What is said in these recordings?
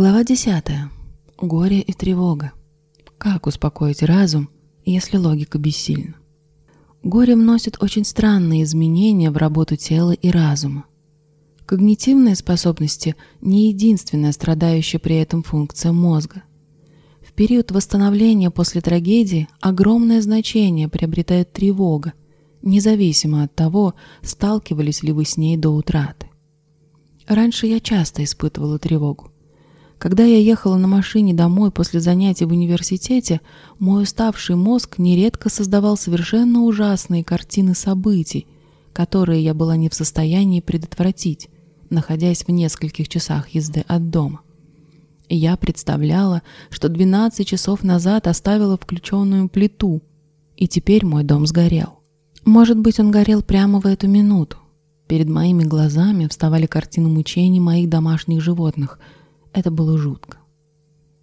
Глава 10. Горе и тревога. Как успокоить разум, если логика бессильна? Горе вносит очень странные изменения в работу тела и разума. Когнитивные способности – не единственная страдающая при этом функция мозга. В период восстановления после трагедии огромное значение приобретает тревога, независимо от того, сталкивались ли вы с ней до утраты. Раньше я часто испытывала тревогу. Когда я ехала на машине домой после занятий в университете, мой уставший мозг нередко создавал совершенно ужасные картины событий, которые я была не в состоянии предотвратить, находясь в нескольких часах езды от дома. Я представляла, что 12 часов назад оставила включенную плиту, и теперь мой дом сгорел. Может быть, он горел прямо в эту минуту. Перед моими глазами вставали картины мучений моих домашних животных – это было жутко.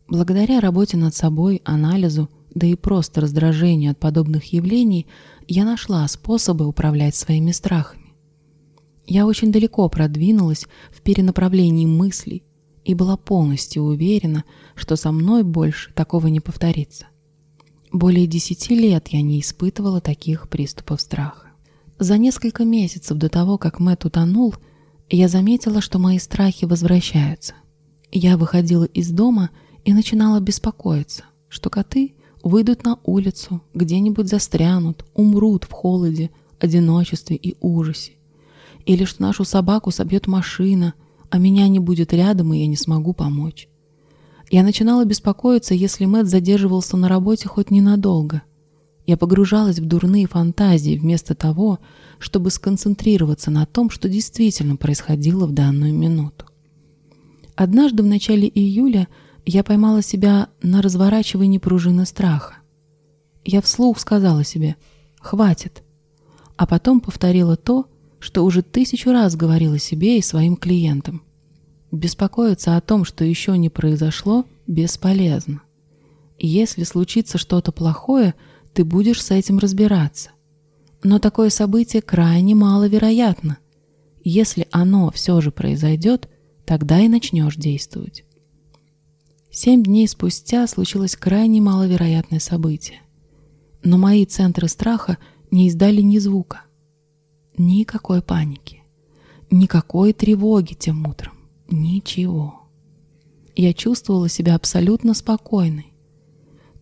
Благодаря работе над собой, анализу, да и просто раздражению от подобных явлений, я нашла способы управлять своими страхами. Я очень далеко продвинулась в перенаправлении мыслей и была полностью уверена, что со мной больше такого не повторится. Более десяти лет я не испытывала таких приступов страха. За несколько месяцев до того, как Мэтт утонул, я заметила, что мои страхи возвращаются. Я выходила из дома и начинала беспокоиться, что коты выйдут на улицу, где-нибудь застрянут, умрут в холоде, одиночестве и ужасе. Или что нашу собаку собьет машина, а меня не будет рядом, и я не смогу помочь. Я начинала беспокоиться, если Мэтт задерживался на работе хоть ненадолго. Я погружалась в дурные фантазии вместо того, чтобы сконцентрироваться на том, что действительно происходило в данную минуту. Однажды в начале июля я поймала себя на разворачивании пружины страха. Я вслух сказала себе «хватит», а потом повторила то, что уже тысячу раз говорила себе и своим клиентам. Беспокоиться о том, что еще не произошло, бесполезно. Если случится что-то плохое, ты будешь с этим разбираться. Но такое событие крайне маловероятно. Если оно все же произойдет – Тогда и начнешь действовать. Семь дней спустя случилось крайне маловероятное событие. Но мои центры страха не издали ни звука. Никакой паники. Никакой тревоги тем утром. Ничего. Я чувствовала себя абсолютно спокойной.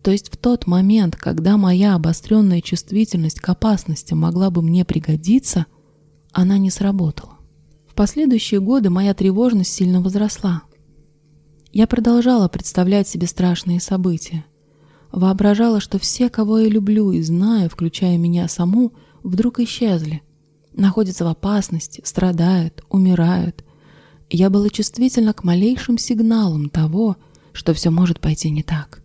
То есть в тот момент, когда моя обостренная чувствительность к опасности могла бы мне пригодиться, она не сработала. В последующие годы моя тревожность сильно возросла. Я продолжала представлять себе страшные события. Воображала, что все, кого я люблю и знаю, включая меня саму, вдруг исчезли. Находятся в опасности, страдают, умирают. Я была чувствительна к малейшим сигналам того, что все может пойти не так.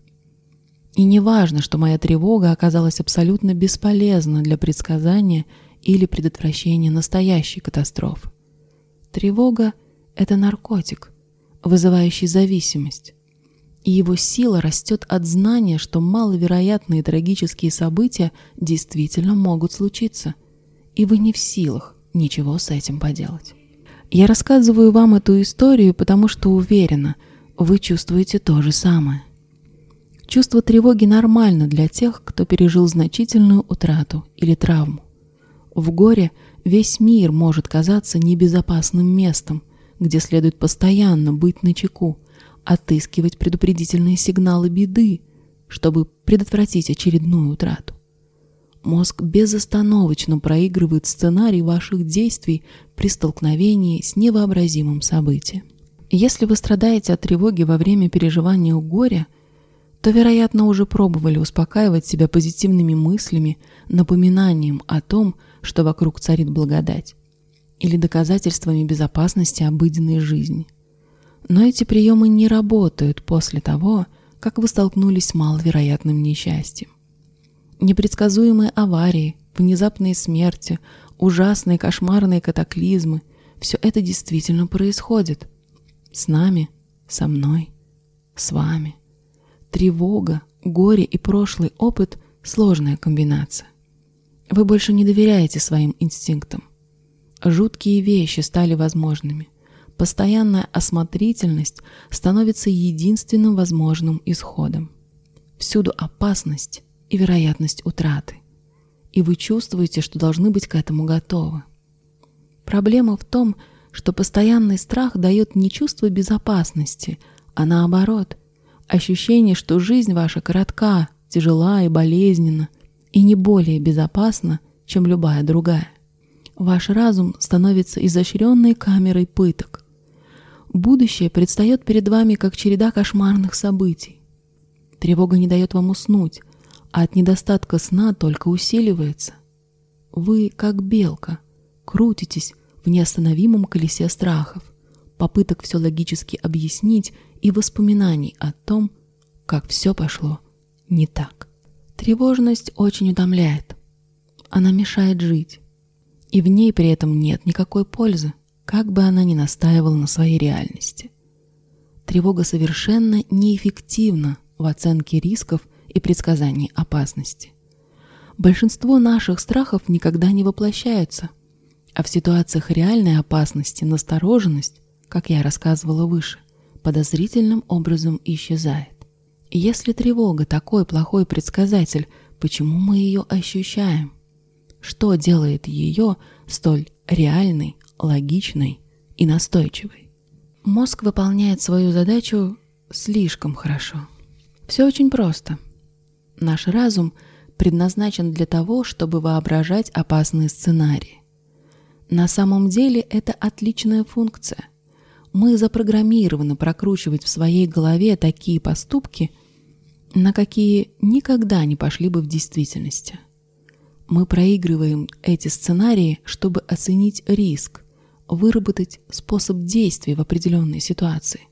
И не важно, что моя тревога оказалась абсолютно бесполезна для предсказания или предотвращения настоящей катастрофы. Тревога – это наркотик, вызывающий зависимость. И его сила растет от знания, что маловероятные трагические события действительно могут случиться, и вы не в силах ничего с этим поделать. Я рассказываю вам эту историю, потому что уверена, вы чувствуете то же самое. Чувство тревоги нормально для тех, кто пережил значительную утрату или травму. В горе – Весь мир может казаться небезопасным местом, где следует постоянно быть начеку, отыскивать предупредительные сигналы беды, чтобы предотвратить очередную утрату. Мозг безостановочно проигрывает сценарий ваших действий при столкновении с невообразимым событием. Если вы страдаете от тревоги во время переживания горя, то, вероятно, уже пробовали успокаивать себя позитивными мыслями, напоминанием о том, что вокруг царит благодать, или доказательствами безопасности обыденной жизни. Но эти приемы не работают после того, как вы столкнулись с маловероятным несчастьем. Непредсказуемые аварии, внезапные смерти, ужасные кошмарные катаклизмы – все это действительно происходит. С нами, со мной, с вами. Тревога, горе и прошлый опыт – сложная комбинация. Вы больше не доверяете своим инстинктам. Жуткие вещи стали возможными. постоянная осмотрительность становится единственным возможным исходом. Всюду опасность и вероятность утраты. И вы чувствуете, что должны быть к этому готовы. Проблема в том, что постоянный страх дает не чувство безопасности, а наоборот, ощущение, что жизнь ваша коротка, тяжела и болезненна, и не более безопасна, чем любая другая. Ваш разум становится изощренной камерой пыток. Будущее предстает перед вами как череда кошмарных событий. Тревога не дает вам уснуть, а от недостатка сна только усиливается. Вы, как белка, крутитесь в неостановимом колесе страхов, попыток все логически объяснить и воспоминаний о том, как все пошло не так. Тревожность очень утомляет. Она мешает жить. И в ней при этом нет никакой пользы, как бы она ни настаивала на своей реальности. Тревога совершенно неэффективна в оценке рисков и предсказании опасности. Большинство наших страхов никогда не воплощаются, а в ситуациях реальной опасности настороженность, как я рассказывала выше, подозрительным образом исчезает. Если тревога такой плохой предсказатель, почему мы ее ощущаем? Что делает ее столь реальной, логичной и настойчивой? Мозг выполняет свою задачу слишком хорошо. Все очень просто. Наш разум предназначен для того, чтобы воображать опасные сценарии. На самом деле это отличная функция – мы запрограммированы прокручивать в своей голове такие поступки, на какие никогда не пошли бы в действительности. Мы проигрываем эти сценарии, чтобы оценить риск, выработать способ действий в определенной ситуации,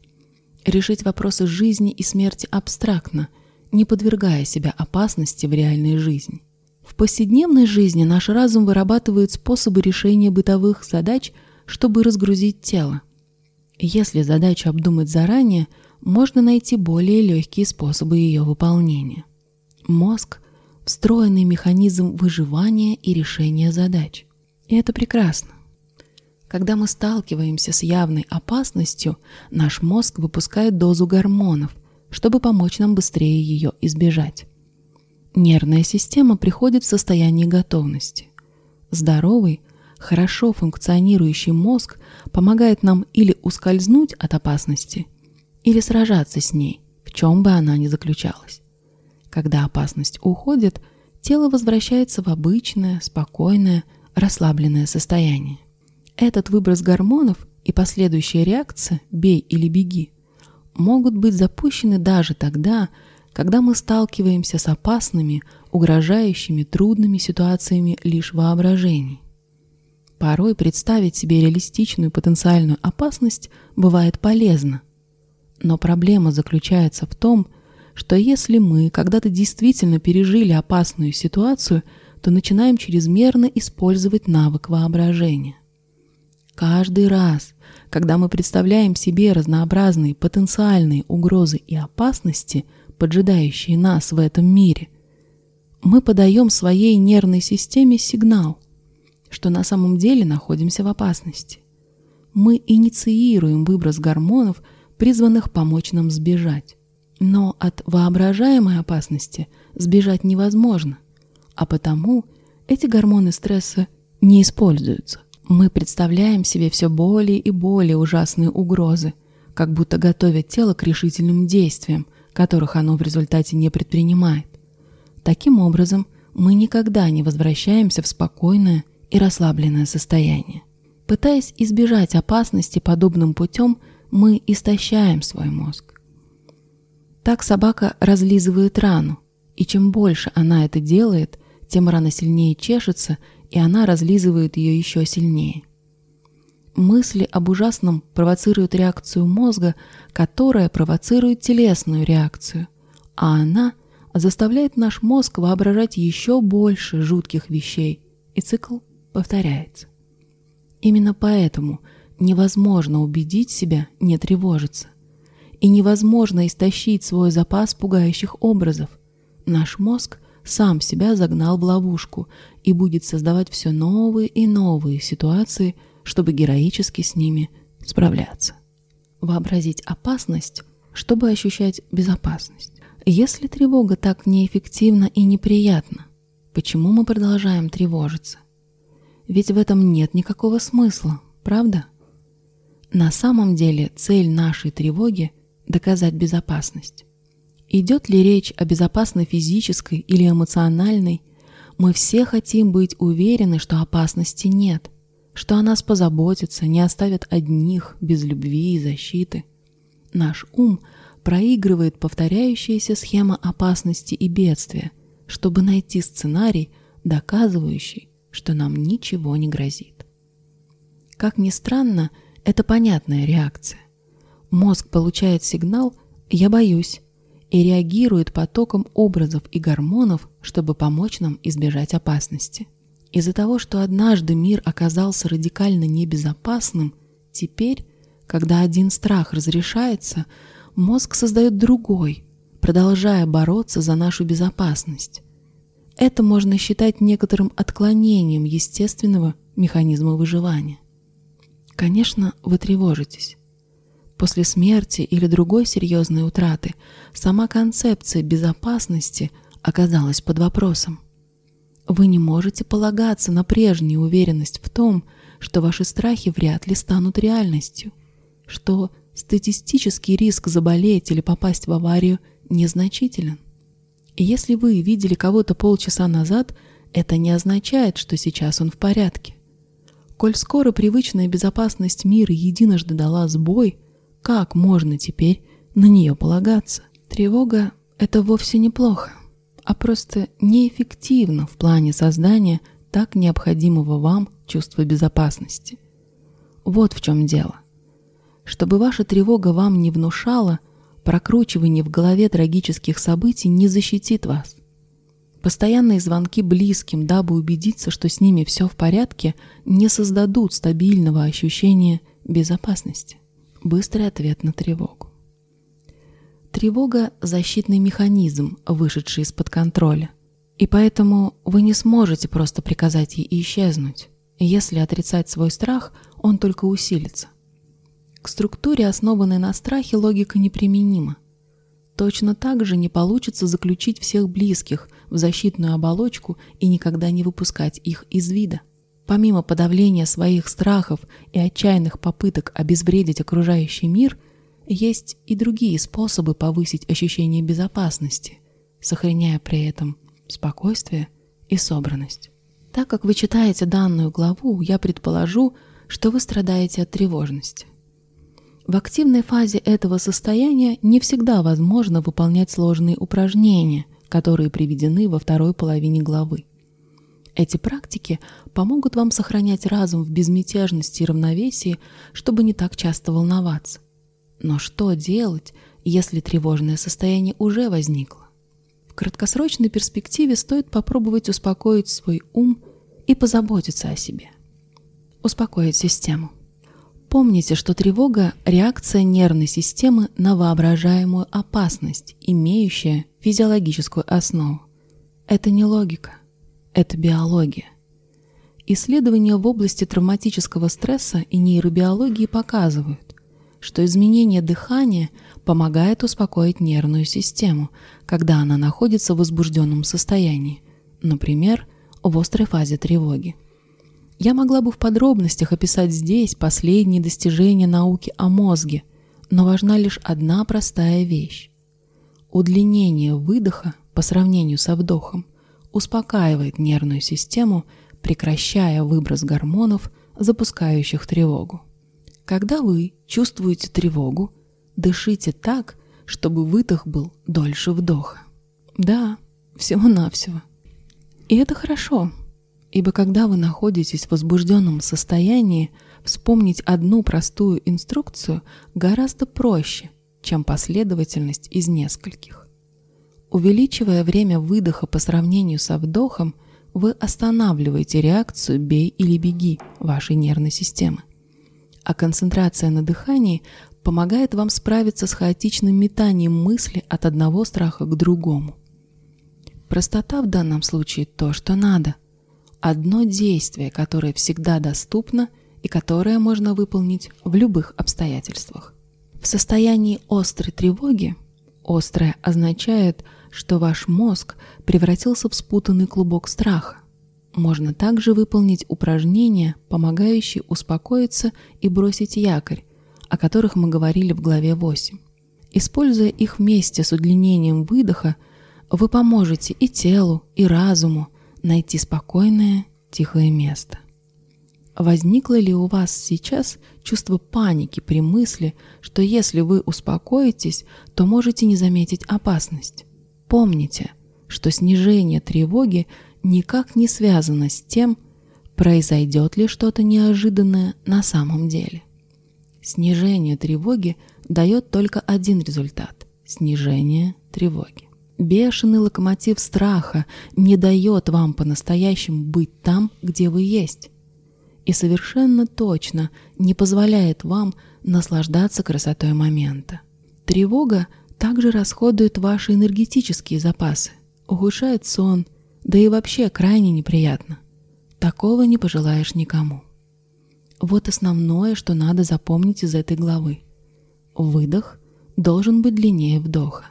решить вопросы жизни и смерти абстрактно, не подвергая себя опасности в реальной жизни. В повседневной жизни наш разум вырабатывает способы решения бытовых задач, чтобы разгрузить тело. Если задачу обдумать заранее, можно найти более легкие способы ее выполнения. Мозг – встроенный механизм выживания и решения задач. И это прекрасно. Когда мы сталкиваемся с явной опасностью, наш мозг выпускает дозу гормонов, чтобы помочь нам быстрее ее избежать. Нервная система приходит в состояние готовности. Здоровый, хорошо функционирующий мозг помогает нам или ускользнуть от опасности, или сражаться с ней, в чем бы она ни заключалась. Когда опасность уходит, тело возвращается в обычное, спокойное, расслабленное состояние. Этот выброс гормонов и последующая реакция «бей или беги» могут быть запущены даже тогда, когда мы сталкиваемся с опасными, угрожающими, трудными ситуациями лишь воображений. Порой представить себе реалистичную потенциальную опасность бывает полезно. Но проблема заключается в том, что если мы когда-то действительно пережили опасную ситуацию, то начинаем чрезмерно использовать навык воображения. Каждый раз, когда мы представляем себе разнообразные потенциальные угрозы и опасности, поджидающие нас в этом мире, мы подаем своей нервной системе сигнал – что на самом деле находимся в опасности. Мы инициируем выброс гормонов, призванных помочь нам сбежать. Но от воображаемой опасности сбежать невозможно, а потому эти гормоны стресса не используются. Мы представляем себе все более и более ужасные угрозы, как будто готовят тело к решительным действиям, которых оно в результате не предпринимает. Таким образом, мы никогда не возвращаемся в спокойное и расслабленное состояние. Пытаясь избежать опасности подобным путем, мы истощаем свой мозг. Так собака разлизывает рану, и чем больше она это делает, тем рана сильнее чешется, и она разлизывает ее еще сильнее. Мысли об ужасном провоцируют реакцию мозга, которая провоцирует телесную реакцию, а она заставляет наш мозг воображать еще больше жутких вещей, и цикл повторяется. Именно поэтому невозможно убедить себя не тревожиться. И невозможно истощить свой запас пугающих образов. Наш мозг сам себя загнал в ловушку и будет создавать все новые и новые ситуации, чтобы героически с ними справляться. Вообразить опасность, чтобы ощущать безопасность. Если тревога так неэффективна и неприятна, почему мы продолжаем тревожиться? Ведь в этом нет никакого смысла, правда? На самом деле цель нашей тревоги – доказать безопасность. Идет ли речь о безопасной физической или эмоциональной, мы все хотим быть уверены, что опасности нет, что о нас позаботятся, не оставят одних, без любви и защиты. Наш ум проигрывает повторяющиеся схемы опасности и бедствия, чтобы найти сценарий, доказывающий, что нам ничего не грозит. Как ни странно, это понятная реакция. Мозг получает сигнал «я боюсь» и реагирует потоком образов и гормонов, чтобы помочь нам избежать опасности. Из-за того, что однажды мир оказался радикально небезопасным, теперь, когда один страх разрешается, мозг создает другой, продолжая бороться за нашу безопасность. Это можно считать некоторым отклонением естественного механизма выживания. Конечно, вы тревожитесь. После смерти или другой серьезной утраты сама концепция безопасности оказалась под вопросом. Вы не можете полагаться на прежнюю уверенность в том, что ваши страхи вряд ли станут реальностью, что статистический риск заболеть или попасть в аварию незначителен. Если вы видели кого-то полчаса назад, это не означает, что сейчас он в порядке. Коль скоро привычная безопасность мира единожды дала сбой, как можно теперь на нее полагаться? Тревога – это вовсе неплохо, а просто неэффективно в плане создания так необходимого вам чувства безопасности. Вот в чем дело. Чтобы ваша тревога вам не внушала – Прокручивание в голове трагических событий не защитит вас. Постоянные звонки близким, дабы убедиться, что с ними все в порядке, не создадут стабильного ощущения безопасности. Быстрый ответ на тревогу. Тревога – защитный механизм, вышедший из-под контроля. И поэтому вы не сможете просто приказать ей исчезнуть. Если отрицать свой страх, он только усилится. К структуре, основанной на страхе, логика неприменима. Точно так же не получится заключить всех близких в защитную оболочку и никогда не выпускать их из вида. Помимо подавления своих страхов и отчаянных попыток обезвредить окружающий мир, есть и другие способы повысить ощущение безопасности, сохраняя при этом спокойствие и собранность. Так как вы читаете данную главу, я предположу, что вы страдаете от тревожности. В активной фазе этого состояния не всегда возможно выполнять сложные упражнения, которые приведены во второй половине главы. Эти практики помогут вам сохранять разум в безмятежности и равновесии, чтобы не так часто волноваться. Но что делать, если тревожное состояние уже возникло? В краткосрочной перспективе стоит попробовать успокоить свой ум и позаботиться о себе. Успокоить систему. Помните, что тревога – реакция нервной системы на воображаемую опасность, имеющая физиологическую основу. Это не логика, это биология. Исследования в области травматического стресса и нейробиологии показывают, что изменение дыхания помогает успокоить нервную систему, когда она находится в возбужденном состоянии, например, в острой фазе тревоги. Я могла бы в подробностях описать здесь последние достижения науки о мозге, но важна лишь одна простая вещь. Удлинение выдоха по сравнению со вдохом успокаивает нервную систему, прекращая выброс гормонов, запускающих тревогу. Когда вы чувствуете тревогу, дышите так, чтобы выдох был дольше вдоха. Да, всего-навсего. И это хорошо, Ибо когда вы находитесь в возбужденном состоянии, вспомнить одну простую инструкцию гораздо проще, чем последовательность из нескольких. Увеличивая время выдоха по сравнению со вдохом, вы останавливаете реакцию «бей или беги» вашей нервной системы. А концентрация на дыхании помогает вам справиться с хаотичным метанием мысли от одного страха к другому. Простота в данном случае то, что надо – одно действие, которое всегда доступно и которое можно выполнить в любых обстоятельствах. В состоянии острой тревоги «острое» означает, что ваш мозг превратился в спутанный клубок страха. Можно также выполнить упражнения, помогающие успокоиться и бросить якорь, о которых мы говорили в главе 8. Используя их вместе с удлинением выдоха, вы поможете и телу, и разуму найти спокойное, тихое место. Возникло ли у вас сейчас чувство паники при мысли, что если вы успокоитесь, то можете не заметить опасность? Помните, что снижение тревоги никак не связано с тем, произойдет ли что-то неожиданное на самом деле. Снижение тревоги дает только один результат – снижение тревоги. Бешеный локомотив страха не дает вам по-настоящему быть там, где вы есть, и совершенно точно не позволяет вам наслаждаться красотой момента. Тревога также расходует ваши энергетические запасы, ухудшает сон, да и вообще крайне неприятно. Такого не пожелаешь никому. Вот основное, что надо запомнить из этой главы. Выдох должен быть длиннее вдоха.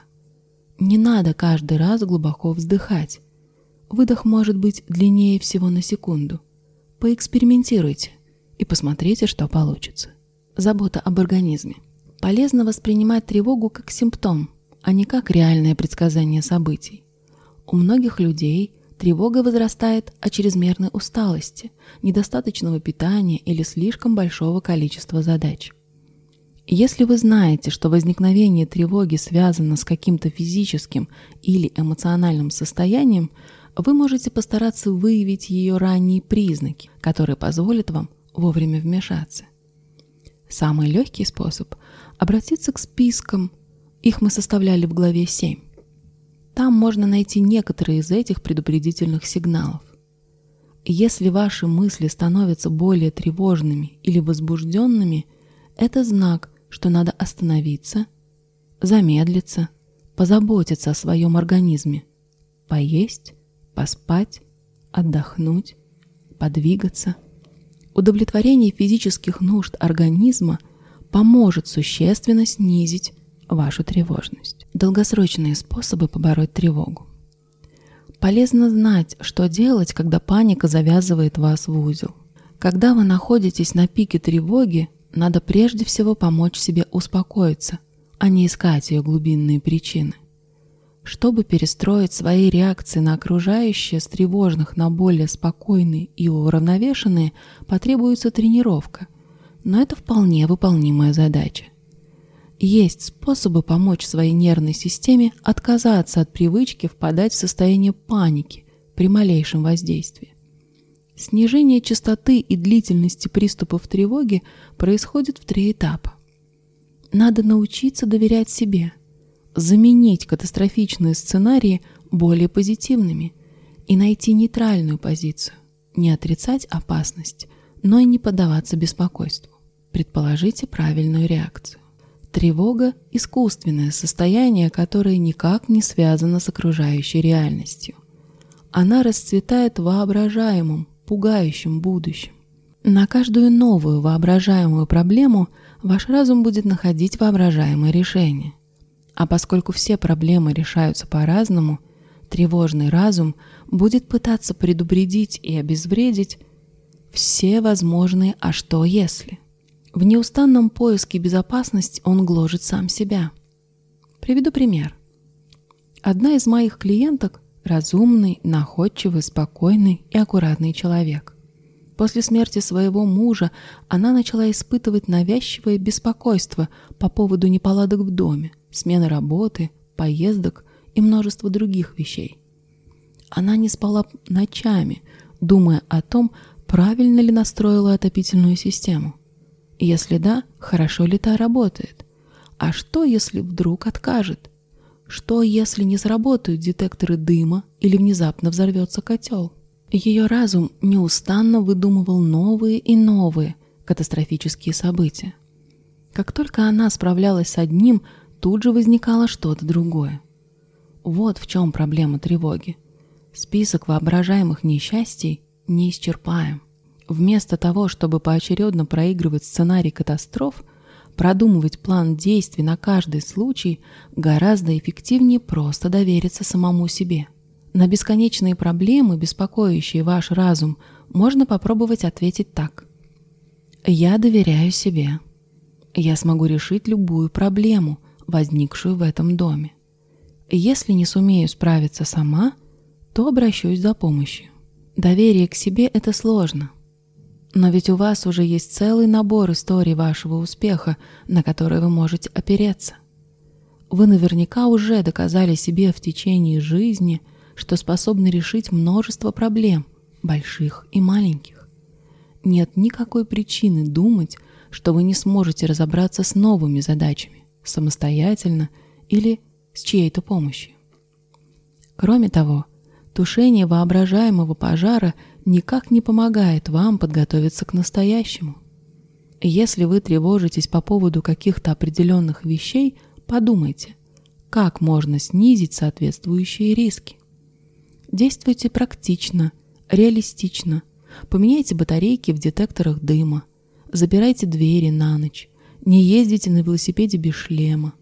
Не надо каждый раз глубоко вздыхать. Выдох может быть длиннее всего на секунду. Поэкспериментируйте и посмотрите, что получится. Забота об организме. Полезно воспринимать тревогу как симптом, а не как реальное предсказание событий. У многих людей Тревога возрастает от чрезмерной усталости, недостаточного питания или слишком большого количества задач. Если вы знаете, что возникновение тревоги связано с каким-то физическим или эмоциональным состоянием, вы можете постараться выявить ее ранние признаки, которые позволят вам вовремя вмешаться. Самый легкий способ – обратиться к спискам, их мы составляли в главе 7. Там можно найти некоторые из этих предупредительных сигналов. Если ваши мысли становятся более тревожными или возбужденными, это знак, что надо остановиться, замедлиться, позаботиться о своем организме, поесть, поспать, отдохнуть, подвигаться. Удовлетворение физических нужд организма поможет существенно снизить вашу тревожность. Долгосрочные способы побороть тревогу. Полезно знать, что делать, когда паника завязывает вас в узел. Когда вы находитесь на пике тревоги, надо прежде всего помочь себе успокоиться, а не искать ее глубинные причины. Чтобы перестроить свои реакции на окружающее с тревожных на более спокойные и уравновешенные, потребуется тренировка, но это вполне выполнимая задача. Есть способы помочь своей нервной системе отказаться от привычки впадать в состояние паники при малейшем воздействии. Снижение частоты и длительности приступов тревоги происходит в три этапа. Надо научиться доверять себе, заменить катастрофичные сценарии более позитивными и найти нейтральную позицию, не отрицать опасность, но и не поддаваться беспокойству. Предположите правильную реакцию. Тревога – искусственное состояние, которое никак не связано с окружающей реальностью. Она расцветает в воображаемом, пугающем будущем. На каждую новую воображаемую проблему ваш разум будет находить воображаемое решение. А поскольку все проблемы решаются по-разному, тревожный разум будет пытаться предупредить и обезвредить все возможные «а что если?». В неустанном поиске безопасности он гложет сам себя. Приведу пример. Одна из моих клиенток – разумный, находчивый, спокойный и аккуратный человек. После смерти своего мужа она начала испытывать навязчивое беспокойство по поводу неполадок в доме, смены работы, поездок и множества других вещей. Она не спала ночами, думая о том, правильно ли настроила отопительную систему – если да, хорошо ли та работает? А что, если вдруг откажет? Что, если не сработают детекторы дыма или внезапно взорвется котел? Ее разум неустанно выдумывал новые и новые катастрофические события. Как только она справлялась с одним, тут же возникало что-то другое. Вот в чем проблема тревоги. Список воображаемых несчастий неисчерпаем. Вместо того, чтобы поочередно проигрывать сценарий катастроф, продумывать план действий на каждый случай, гораздо эффективнее просто довериться самому себе. На бесконечные проблемы, беспокоящие ваш разум, можно попробовать ответить так. «Я доверяю себе. Я смогу решить любую проблему, возникшую в этом доме. Если не сумею справиться сама, то обращусь за помощью. Доверие к себе – это сложно. Но ведь у вас уже есть целый набор историй вашего успеха, на которые вы можете опереться. Вы наверняка уже доказали себе в течение жизни, что способны решить множество проблем, больших и маленьких. Нет никакой причины думать, что вы не сможете разобраться с новыми задачами самостоятельно или с чьей-то помощью. Кроме того, тушение воображаемого пожара никак не помогает вам подготовиться к настоящему. Если вы тревожитесь по поводу каких-то определенных вещей, подумайте, как можно снизить соответствующие риски. Действуйте практично, реалистично, поменяйте батарейки в детекторах дыма, забирайте двери на ночь, не ездите на велосипеде без шлема,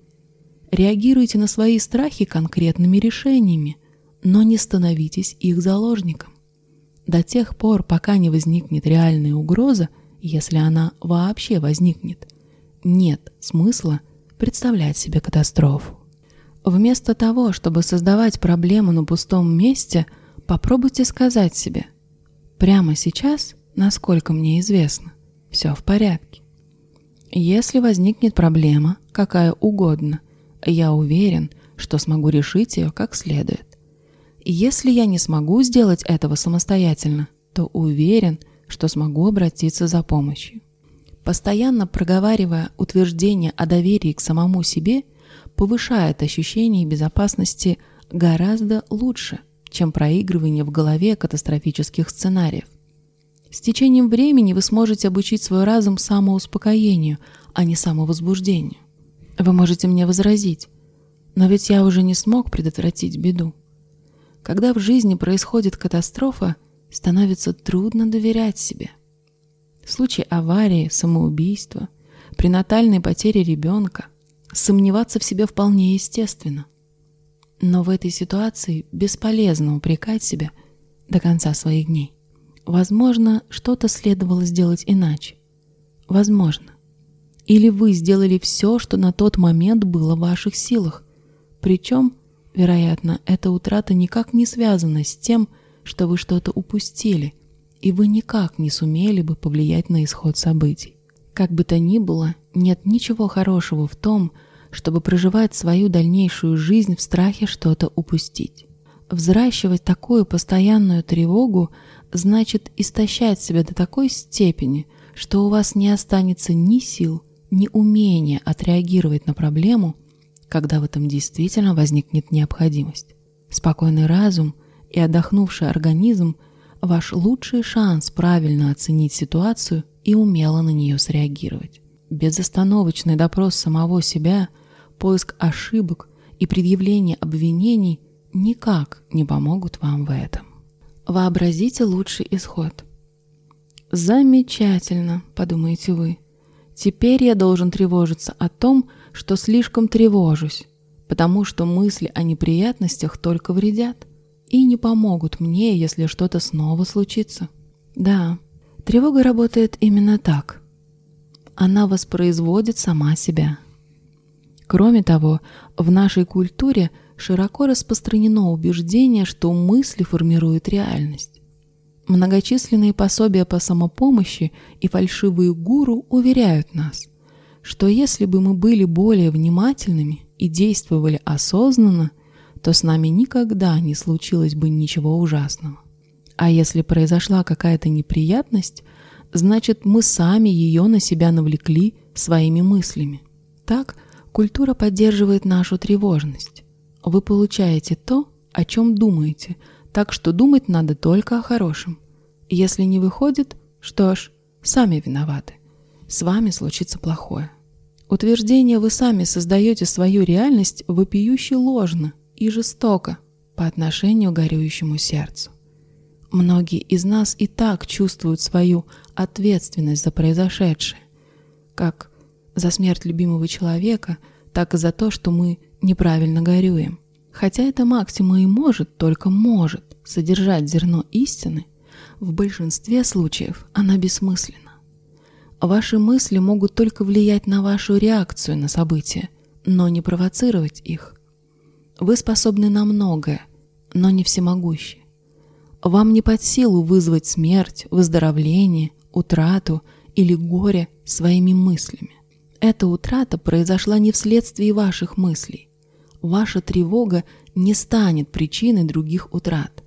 Реагируйте на свои страхи конкретными решениями, но не становитесь их заложником. До тех пор, пока не возникнет реальная угроза, если она вообще возникнет, нет смысла представлять себе катастрофу. Вместо того, чтобы создавать проблему на пустом месте, попробуйте сказать себе «Прямо сейчас, насколько мне известно, все в порядке». Если возникнет проблема, какая угодно – я уверен, что смогу решить ее как следует. Если я не смогу сделать этого самостоятельно, то уверен, что смогу обратиться за помощью. Постоянно проговаривая утверждение о доверии к самому себе, повышает ощущение безопасности гораздо лучше, чем проигрывание в голове катастрофических сценариев. С течением времени вы сможете обучить свой разум самоуспокоению, а не самовозбуждению. Вы можете мне возразить, но ведь я уже не смог предотвратить беду. Когда в жизни происходит катастрофа, становится трудно доверять себе. В случае аварии, самоубийства, пренатальной потери ребенка, сомневаться в себе вполне естественно. Но в этой ситуации бесполезно упрекать себя до конца своих дней. Возможно, что-то следовало сделать иначе. Возможно. Или вы сделали все, что на тот момент было в ваших силах. Причем, вероятно, эта утрата никак не связана с тем, что вы что-то упустили, и вы никак не сумели бы повлиять на исход событий. Как бы то ни было, нет ничего хорошего в том, чтобы проживать свою дальнейшую жизнь в страхе что-то упустить. Взращивать такую постоянную тревогу значит истощать себя до такой степени, что у вас не останется ни сил, неумение отреагировать на проблему, когда в этом действительно возникнет необходимость. Спокойный разум и отдохнувший организм – ваш лучший шанс правильно оценить ситуацию и умело на нее среагировать. Безостановочный допрос самого себя, поиск ошибок и предъявление обвинений никак не помогут вам в этом. Вообразите лучший исход. «Замечательно», — подумаете вы. Теперь я должен тревожиться о том, что слишком тревожусь, потому что мысли о неприятностях только вредят и не помогут мне, если что-то снова случится. Да, тревога работает именно так. Она воспроизводит сама себя. Кроме того, в нашей культуре широко распространено убеждение, что мысли формируют реальность. Многочисленные пособия по самопомощи и фальшивые гуру уверяют нас, что если бы мы были более внимательными и действовали осознанно, то с нами никогда не случилось бы ничего ужасного. А если произошла какая-то неприятность, значит мы сами ее на себя навлекли своими мыслями. Так культура поддерживает нашу тревожность. Вы получаете то, о чем думаете – так что думать надо только о хорошем. Если не выходит, что ж, сами виноваты. С вами случится плохое. Утверждение «вы сами создаете свою реальность» вопиюще ложно и жестоко по отношению к горюющему сердцу. Многие из нас и так чувствуют свою ответственность за произошедшее, как за смерть любимого человека, так и за то, что мы неправильно горюем. Хотя эта максима и может, только может, содержать зерно истины, в большинстве случаев она бессмысленна. Ваши мысли могут только влиять на вашу реакцию на события, но не провоцировать их. Вы способны на многое, но не всемогущи. Вам не под силу вызвать смерть, выздоровление, утрату или горе своими мыслями. Эта утрата произошла не вследствие ваших мыслей. Ваша тревога не станет причиной других утрат.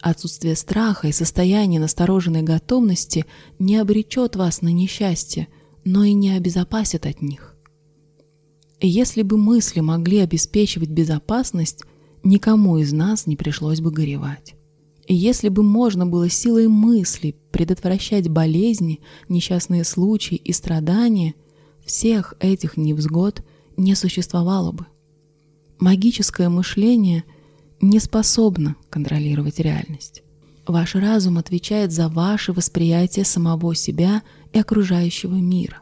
Отсутствие страха и состояние настороженной готовности не обречет вас на несчастье, но и не обезопасит от них. Если бы мысли могли обеспечивать безопасность, никому из нас не пришлось бы горевать. И если бы можно было силой мысли предотвращать болезни, несчастные случаи и страдания, всех этих невзгод не существовало бы. Магическое мышление не способно контролировать реальность. Ваш разум отвечает за ваше восприятие самого себя и окружающего мира.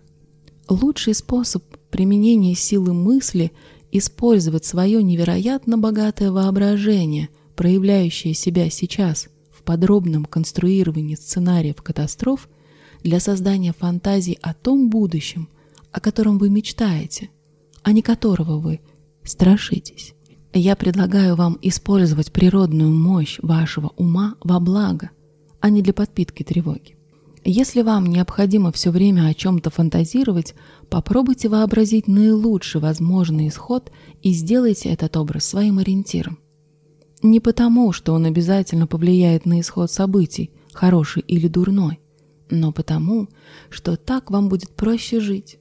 Лучший способ применения силы мысли – использовать свое невероятно богатое воображение – проявляющие себя сейчас в подробном конструировании сценариев катастроф для создания фантазий о том будущем, о котором вы мечтаете, а не которого вы страшитесь. Я предлагаю вам использовать природную мощь вашего ума во благо, а не для подпитки тревоги. Если вам необходимо все время о чем-то фантазировать, попробуйте вообразить наилучший возможный исход и сделайте этот образ своим ориентиром. Не потому, что он обязательно повлияет на исход событий, хороший или дурной, но потому, что так вам будет проще жить.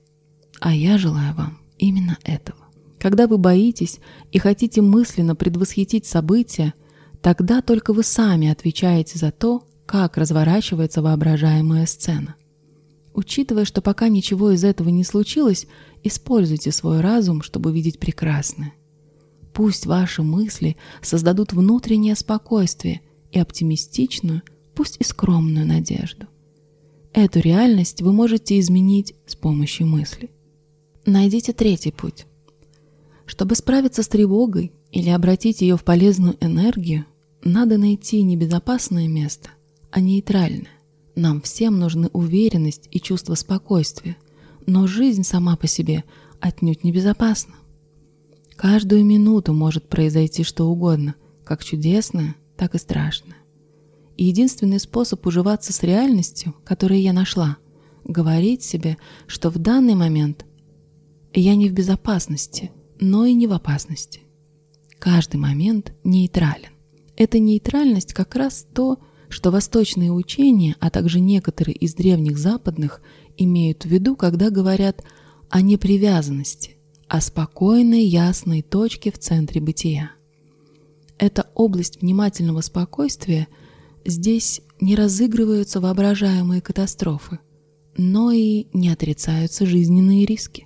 А я желаю вам именно этого. Когда вы боитесь и хотите мысленно предвосхитить события, тогда только вы сами отвечаете за то, как разворачивается воображаемая сцена. Учитывая, что пока ничего из этого не случилось, используйте свой разум, чтобы видеть прекрасное. Пусть ваши мысли создадут внутреннее спокойствие и оптимистичную, пусть и скромную надежду. Эту реальность вы можете изменить с помощью мысли. Найдите третий путь. Чтобы справиться с тревогой или обратить ее в полезную энергию, надо найти не безопасное место, а нейтральное. Нам всем нужны уверенность и чувство спокойствия, но жизнь сама по себе отнюдь не безопасна. Каждую минуту может произойти что угодно, как чудесное, так и страшное. И единственный способ уживаться с реальностью, который я нашла, говорить себе, что в данный момент я не в безопасности, но и не в опасности. Каждый момент нейтрален. Эта нейтральность как раз то, что восточные учения, а также некоторые из древних западных имеют в виду, когда говорят о непривязанности, о спокойной, ясной точке в центре бытия. Эта область внимательного спокойствия здесь не разыгрываются воображаемые катастрофы, но и не отрицаются жизненные риски.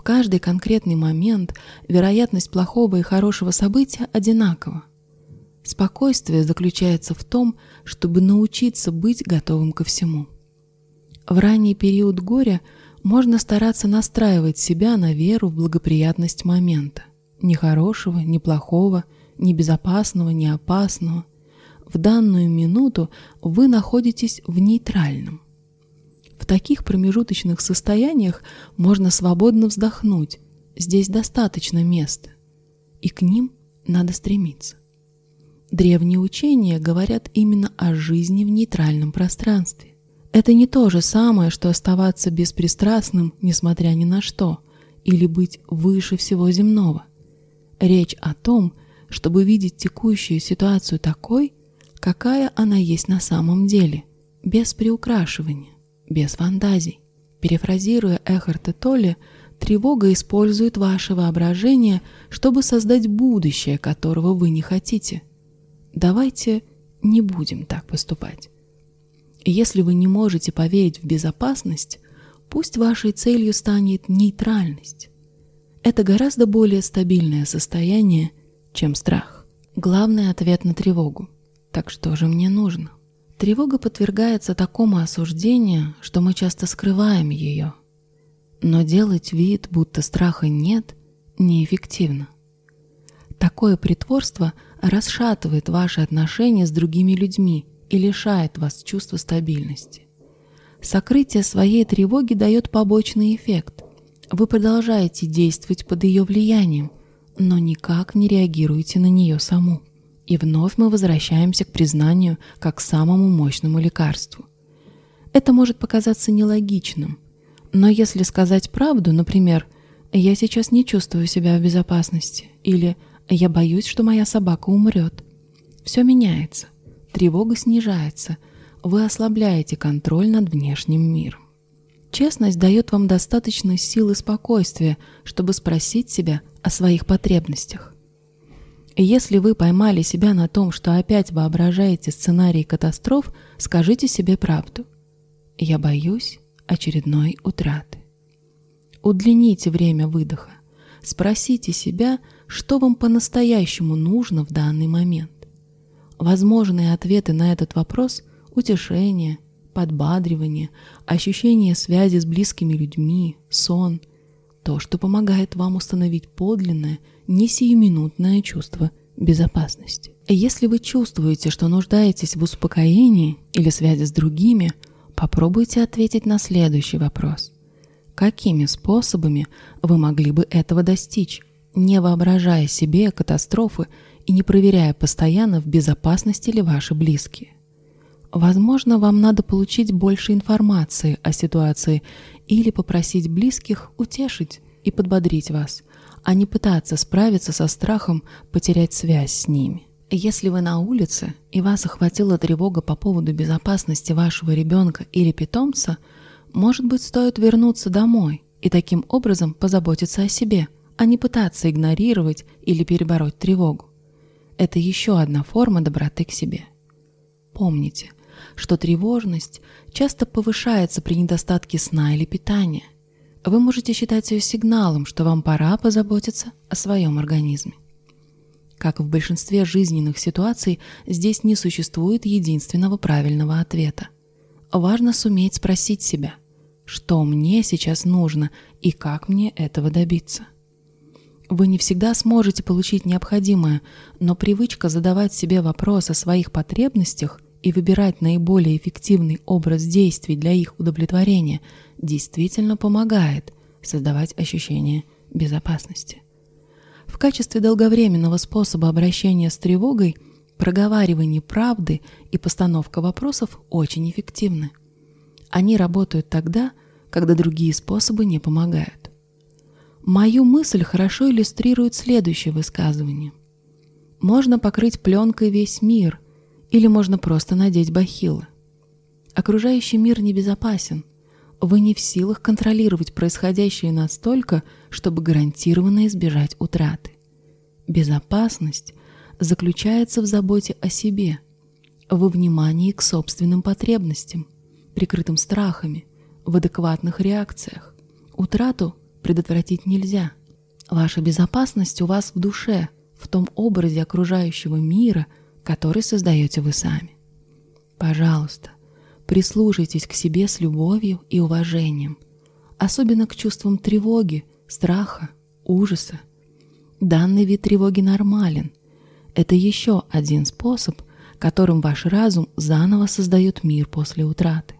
В каждый конкретный момент вероятность плохого и хорошего события одинакова. Спокойствие заключается в том, чтобы научиться быть готовым ко всему. В ранний период горя – можно стараться настраивать себя на веру в благоприятность момента. Ни хорошего, ни плохого, ни безопасного, ни опасного. В данную минуту вы находитесь в нейтральном. В таких промежуточных состояниях можно свободно вздохнуть. Здесь достаточно места. И к ним надо стремиться. Древние учения говорят именно о жизни в нейтральном пространстве. Это не то же самое, что оставаться беспристрастным, несмотря ни на что, или быть выше всего земного. Речь о том, чтобы видеть текущую ситуацию такой, какая она есть на самом деле, без приукрашивания, без фантазий. Перефразируя Эхарта Толли, тревога использует ваше воображение, чтобы создать будущее, которого вы не хотите. Давайте не будем так поступать. Если вы не можете поверить в безопасность, пусть вашей целью станет нейтральность. Это гораздо более стабильное состояние, чем страх. Главный ответ на тревогу. Так что же мне нужно? Тревога подвергается такому осуждению, что мы часто скрываем ее. Но делать вид, будто страха нет, неэффективно. Такое притворство расшатывает ваши отношения с другими людьми и лишает вас чувства стабильности. Сокрытие своей тревоги дает побочный эффект. Вы продолжаете действовать под ее влиянием, но никак не реагируете на нее саму. И вновь мы возвращаемся к признанию как к самому мощному лекарству. Это может показаться нелогичным, но если сказать правду, например, «я сейчас не чувствую себя в безопасности» или «я боюсь, что моя собака умрет», все меняется, тревога снижается, вы ослабляете контроль над внешним миром. Честность дает вам достаточно сил и спокойствия, чтобы спросить себя о своих потребностях. И если вы поймали себя на том, что опять воображаете сценарий катастроф, скажите себе правду. Я боюсь очередной утраты. Удлините время выдоха. Спросите себя, что вам по-настоящему нужно в данный момент. Возможные ответы на этот вопрос – утешение, подбадривание, ощущение связи с близкими людьми, сон – то, что помогает вам установить подлинное – не сиюминутное чувство безопасности. Если вы чувствуете, что нуждаетесь в успокоении или связи с другими, попробуйте ответить на следующий вопрос. Какими способами вы могли бы этого достичь, не воображая себе катастрофы и не проверяя постоянно, в безопасности ли ваши близкие? Возможно, вам надо получить больше информации о ситуации или попросить близких утешить и подбодрить вас – а не пытаться справиться со страхом потерять связь с ними. Если вы на улице и вас охватила тревога по поводу безопасности вашего ребенка или питомца, может быть, стоит вернуться домой и таким образом позаботиться о себе, а не пытаться игнорировать или перебороть тревогу. Это еще одна форма доброты к себе. Помните, что тревожность часто повышается при недостатке сна или питания – вы можете считать ее сигналом, что вам пора позаботиться о своем организме. Как в большинстве жизненных ситуаций, здесь не существует единственного правильного ответа. Важно суметь спросить себя, что мне сейчас нужно и как мне этого добиться. Вы не всегда сможете получить необходимое, но привычка задавать себе вопрос о своих потребностях и выбирать наиболее эффективный образ действий для их удовлетворения действительно помогает создавать ощущение безопасности. В качестве долговременного способа обращения с тревогой проговаривание правды и постановка вопросов очень эффективны. Они работают тогда, когда другие способы не помогают. Мою мысль хорошо иллюстрирует следующее высказывание. Можно покрыть пленкой весь мир, или можно просто надеть бахилы. Окружающий мир небезопасен, вы не в силах контролировать происходящее настолько, чтобы гарантированно избежать утраты. Безопасность заключается в заботе о себе, во внимании к собственным потребностям, прикрытым страхами, в адекватных реакциях. Утрату предотвратить нельзя. Ваша безопасность у вас в душе, в том образе окружающего мира, который создаете вы сами. Пожалуйста, Прислушайтесь к себе с любовью и уважением, особенно к чувствам тревоги, страха, ужаса. Данный вид тревоги нормален. Это еще один способ, которым ваш разум заново создает мир после утраты.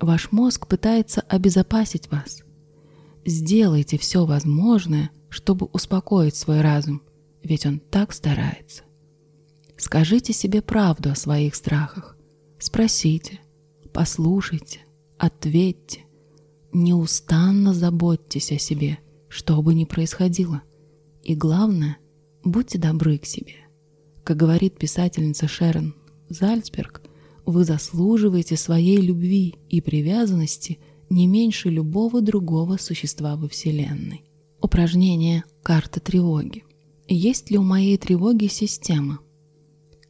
Ваш мозг пытается обезопасить вас. Сделайте все возможное, чтобы успокоить свой разум, ведь он так старается. Скажите себе правду о своих страхах. Спросите, Послушайте, ответьте, неустанно заботьтесь о себе, что бы ни происходило. И главное, будьте добры к себе. Как говорит писательница Шерон Зальцберг, вы заслуживаете своей любви и привязанности не меньше любого другого существа во Вселенной. Упражнение «Карта тревоги». Есть ли у моей тревоги система?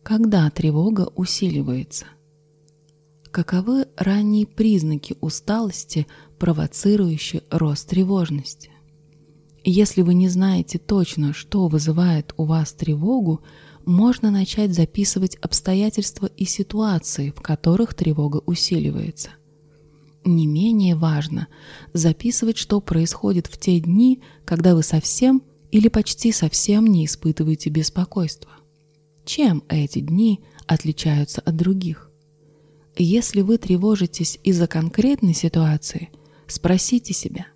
Когда тревога усиливается – Каковы ранние признаки усталости, провоцирующие рост тревожности? Если вы не знаете точно, что вызывает у вас тревогу, можно начать записывать обстоятельства и ситуации, в которых тревога усиливается. Не менее важно записывать, что происходит в те дни, когда вы совсем или почти совсем не испытываете беспокойства. Чем эти дни отличаются от других? Если вы тревожитесь из-за конкретной ситуации, спросите себя,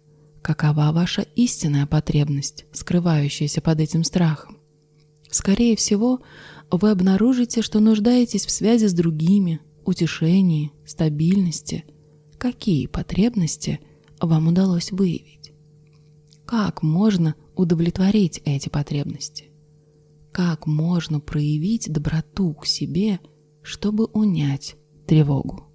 какова ваша истинная потребность, скрывающаяся под этим страхом. Скорее всего, вы обнаружите, что нуждаетесь в связи с другими, утешении, стабильности. Какие потребности вам удалось выявить? Как можно удовлетворить эти потребности? Как можно проявить доброту к себе, чтобы унять тревогу?